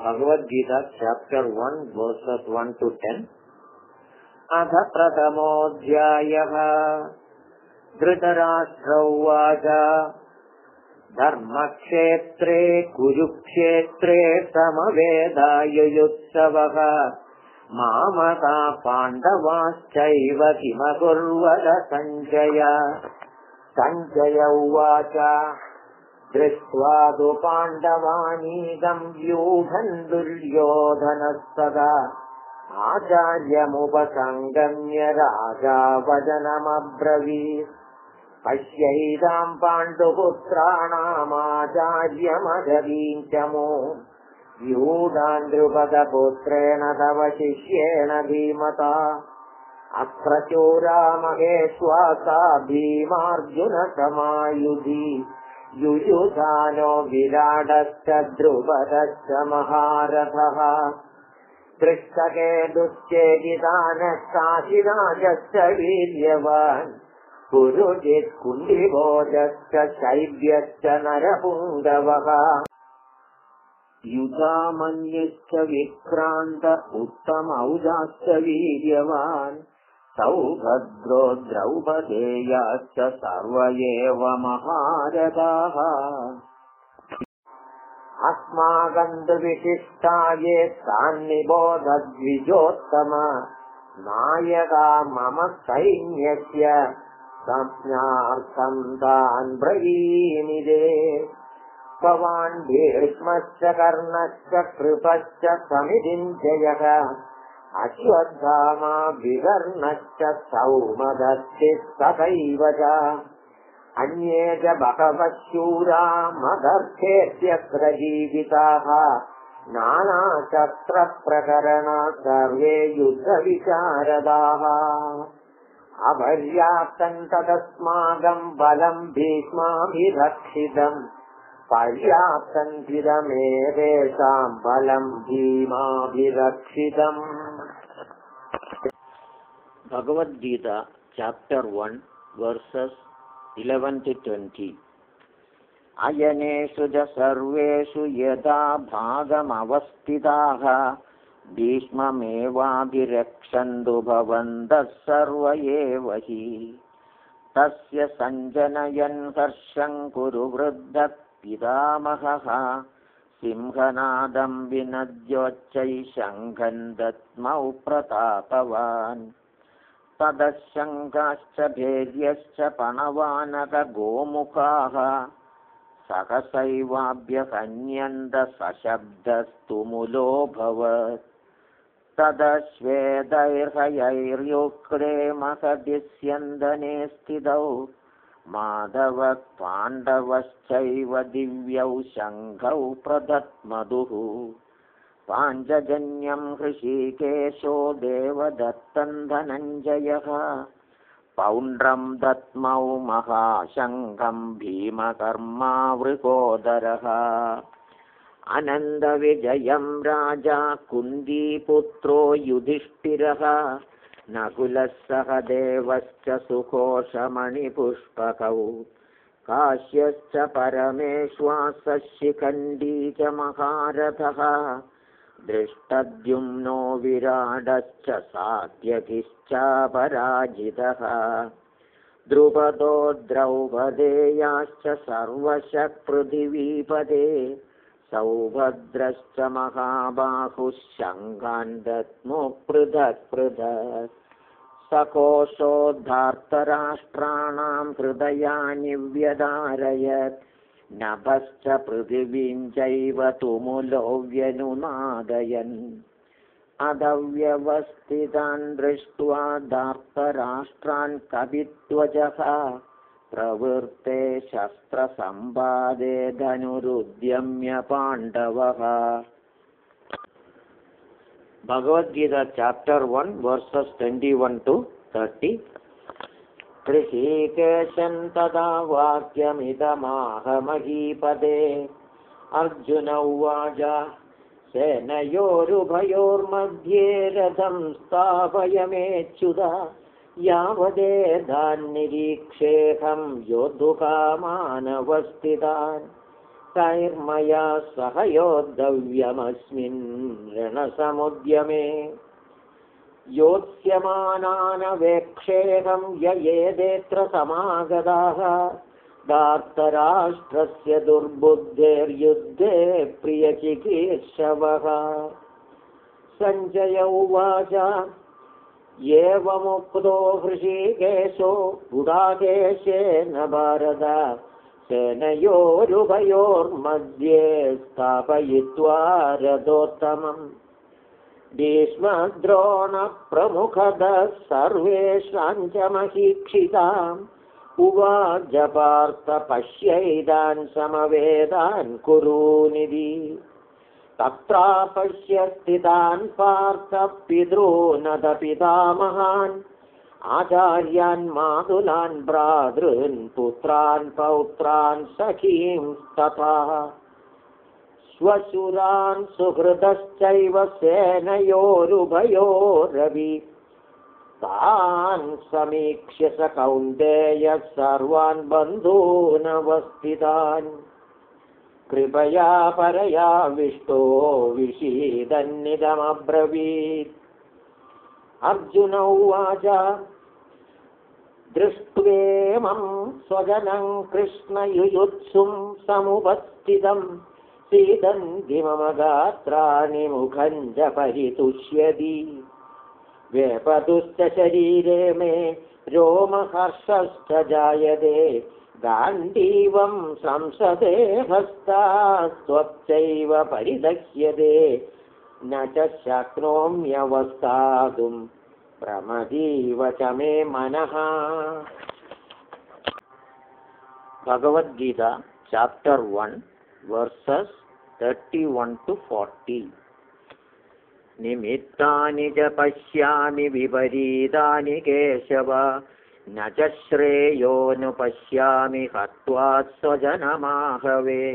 Bhagavad Gita chapter one verses one to ten अथ प्रथमोऽध्यायः। धृतराष्ट्र उवाच। धर्मक्षेत्रे कुरुक्षेत्रे समवेदायुयुत्सवः मामका पाण्डवाश्चैव किमकुर्वत सञ्जय सञ्जय उवाच दृष्ट्वा तु पाण्डवानीदम् व्यूढन् दुर्योधनः सदा आचार्यमुपसङ्गम्य राजा वचनमब्रवीत्। पश्यैदाम् पाण्डुपुत्राणामाचार्यमजवीम् च मो। व्यूढान् द्रुपदपुत्रेण तव शिष्येण धीमता। अत्र चोरामहेश्वासा भीमार्जुनसमायुधि युयुधानो विराडश्च द्रुपदश्च महारथः। दृष्टके दुश्चेदिदानः काशिराजश्च वीर्यवान्। पुरुजित् कुण्डिभोजश्च शैव्यश्च नरपुङ्गवः युधामन्यश्च विक्रान्त उत्तमौजाश्च वीर्यवान् सौभद्रो द्रौपदेयाश्च सर्व एव महारथाः अस्माकम् तु विशिष्टा ये तान्निबोधद्विजोत्तम नायका मम सैन्यस्य संज्ञार्थम् तान् ब्रवीमिदे। भवान् भीष्मश्च कर्णश्च कृपश्च समितिञ्जयः विकर्णश्च सौमदस्तिः तथैव च। अन्ये च बहवः शूरा मदर्थेत्यत्र जीविताः नानाशस्त्रप्रकरणा सर्वे युद्धविचारदाः। अपर्याप्तम् तदस्माकम् बलम् भीष्माभिरक्षितम् पर्याप्तम् चिरमेतेषाम् बलम् भीमाभिरक्षितम् Bhagavad Gita chapter one verses eleven to twenty अयनेषु च सर्वेषु यदा भागमवस्थिताः भीष्ममेवाभिरक्षन्तु भवन्तः सर्व एव हि। तस्य सञ्जनयन् हर्षम् कुरु वृद्धः पितामहः सिंहनादम् विनद्योच्चैः शङ्खम् दत्मौ प्रतापवान्। तदशङ्काश्च भेर्यश्च पणवानकगोमुखाः। सहसैवाभ्यहन्यन्त सशब्दस्तु मुलोऽभवत् तदश्वेदैर्हयैर्युक्ते महदिस्यन्दने स्थितौ माधवः पाण्डवश्चैव दिव्यौ शङ्खौ प्रदत्मधुः पाञ्चजन्यम् हृषीकेशो देवदत्तम् धनञ्जयः पौण्ड्रम् दत्मौ महाशङ्खम् भीमकर्मावृकोदरः। अनन्दविजयम् राजा कुन्दीपुत्रो युधिष्ठिरः नकुलः सह देवश्च सुकोशमणिपुष्पकौ काश्यश्च परमेश्वासः शिखण्डी च महारथः। दृष्टद्युम्नो विराडश्च सात्यकिश्चापराजितः द्रुपदो द्रौपदेयाश्च सर्वशः पृथिवीपदे सौभद्रश्च महाबाहुः दत्मो पृथक् पृथक् सकोशोद्धार्तराष्ट्राणाम् हृदयानि व्यदारयत् नभश्च पृथिवीम् चैव तुमुलो व्यनुनादयन्। अधव्यवस्थितान् दृष्ट्वा धार्तराष्ट्रान् कविध्वजः प्रवृत्ते शस्त्रसम्पादे धनुरुद्यम्य पाण्डवः Bhagavad Gita chapter one verses twenty one to thirty ऋषिकेशन् तदा वाक्यमिदमाहमहीपदे अर्जुन उवाच सेनयोरुभयोर्मध्ये रथं स्थापयमेच्युत यावदेधान्निरीक्षेऽहं योद्धुकामानवस्थितान् तैर्मया सह योद्धव्यमस्मिन् ऋणसमुद्यमे। योत्स्यमानानवेक्षेहं ययेदेत्र समागताः दार्तराष्ट्रस्य दुर्बुद्धेर्युद्धे प्रियचिकीर्षवः। सञ्जय उवाच एवमुक्तो हृषीकेशो गुडाकेशेन भारत सेनयोरुभयोर्मध्ये स्थापयित्वा रथोत्तमम्। भीष्मद्रोणप्रमुखतः सर्वेषां च महीक्षिताम्। उवाजपार्थ पश्यैदान् समवेदान् कुरूनिधि तत्रापश्य स्थितान् पार्थ पितॄनदपितामहान् आचार्यान् मातुलान् भ्रातॄन् पुत्रान् पौत्रान् सखींस्तथा स्वशुरान् सुहृदश्चैव सेनयोरुभयोरवि। तान् समीक्ष्य स कौन्तेय सर्वान् बन्धूनवस्थितान्। कृपया परया विष्टो विषीदन्निदमब्रवीत्। अर्जुन उवाच दृष्ट्वेमं स्वजनं कृष्णयुयुत्सुं समुपस्थितम् सीदन्ति मम गात्राणि मुखं च परितुष्यति व्यपतुश्च शरीरे मे रोमहर्षश्च जायते गाण्डीवं संसदे हस्ता त्वच्चैव परिदह्यते न च शक्नोम्यवस्थातुं प्रमदीव च मे मनः। Bhagavad Gita chapter one verses thirty one to forty निमित्तानि च पश्यामि विपरीतानि केशव। न च श्रेयोनुपश्यामि हत्वा स्वजनमाहवे।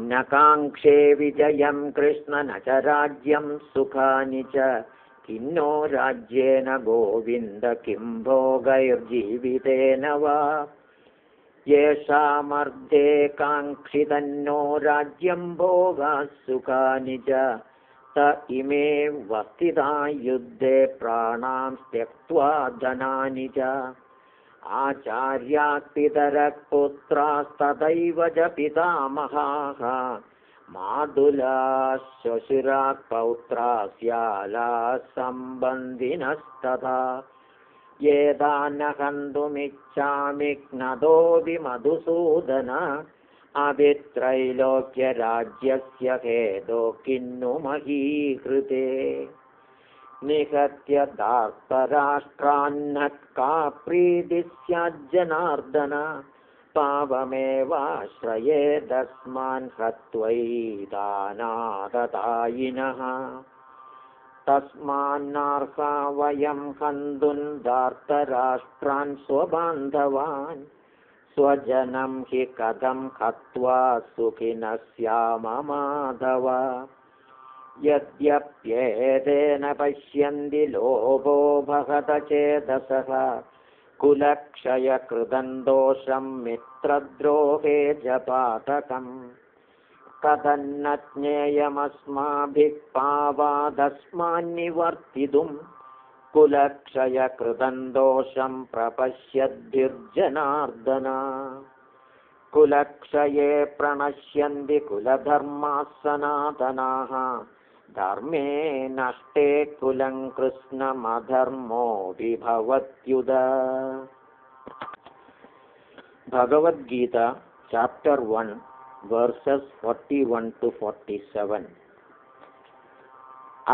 न काङ्क्षे विजयं कृष्ण न च राज्यं सुखानि च किन्नो राज्येन गोविन्द किं भोगैर्जीवितेन वा? येषामर्धे काङ्क्षितन्नो राज्यं भोगाः सुखानि च। त इमे वस्तिता युद्धे प्राणां त्यक्त्वा धनानि च। आचार्यात्पितरः पुत्रास्तथैव च पितामहाः मातुलाः श्वशुराः पौत्रा स्यालाः सम्बन्धिनस्तथा येदान्न हन्तुमिच्छामि अभित्रैलोक्यराज्यस्य हेतो किन्नु महीकृते। निहत्य दार्तराष्ट्रान्नः का प्रीतिः स्याज्जनार्दन पावमेवाश्रयेदस्मान् हत्वैदानादतायिनः तस्मान्नार्हा वयं हन्तुं दार्तराष्ट्रान् स्वबान्धवान्। स्वजनं हि कथं हत्वा सुखिनः स्याम माधव। यद्यप्येतेन पश्यन्ति लोभो भगत चेदसः कुलक्षयकृतं दोषं मित्रद्रोहे जपातकम् कथन्न ज्ञेयमस्माभिः पावादस्मान्निवर्तितुम् कुलक्षयकृतं दोषं प्रपश्यद्भिर्जनार्दन। कुलक्षये प्रणश्यन्ति कुलधर्माः सनातनाः धर्मे नष्टे कुलं कृष्णमधर्मोऽपि भवत्युद Bhagavad Gita chapter one verses forty one to forty seven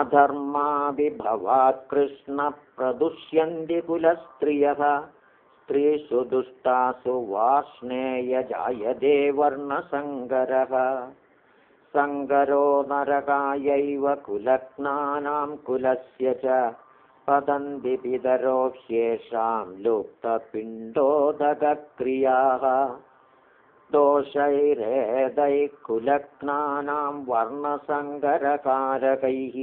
अधर्माभिभवात् कृष्णप्रदुष्यन्ति कुलस्त्रियः। स्त्रीषु दुष्टासु वार्ष्णेयजायते वर्णसङ्गरः सङ्गरो नरकायैव कुलग्नानां कुलस्य च पतन्ति पितरो ह्येषां लुप्तपिण्डोदकक्रियाः। दोषैरेदैः कुलग्नानां वर्णसङ्करकारकैः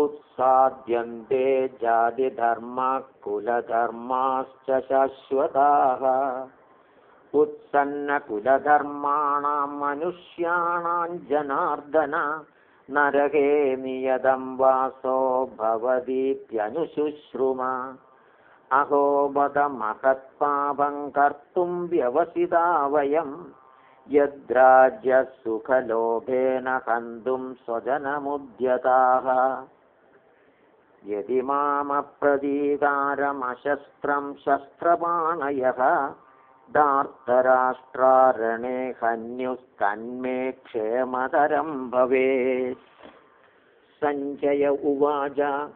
उत्साद्यन्ते जातिधर्माः कुलधर्माश्च शाश्वताः उत्सन्नकुलधर्माणां मनुष्याणां जनार्दन नरके नियतं वासो भवतीत्यनुशुश्रुम अहो बदमहत्पापं कर्तुं व्यवसिता वयं। यद्राज्यसुखलोभेन हन्तुं स्वजनमुद्यताः। यदि मामप्रतीकारमशस्त्रं शस्त्रपाणयः दार्तराष्ट्रारणे हन्युस्तन्मे क्षेमतरं भवेत्। सञ्जय उवाच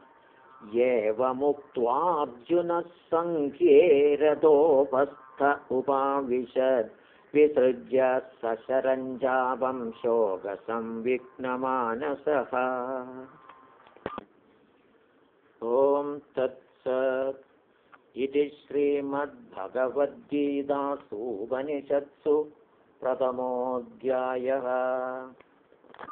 एवमुक्त्वार्जुनः सङ्ख्ये रथोपस्थ उपाविशत्। विसृज्य सशरञ्जापं शोकसंविघ्नमानसः। ॐ तत्सत् इति श्रीमद्भगवद्गीतासूपनिषत्सु प्रथमोऽध्यायः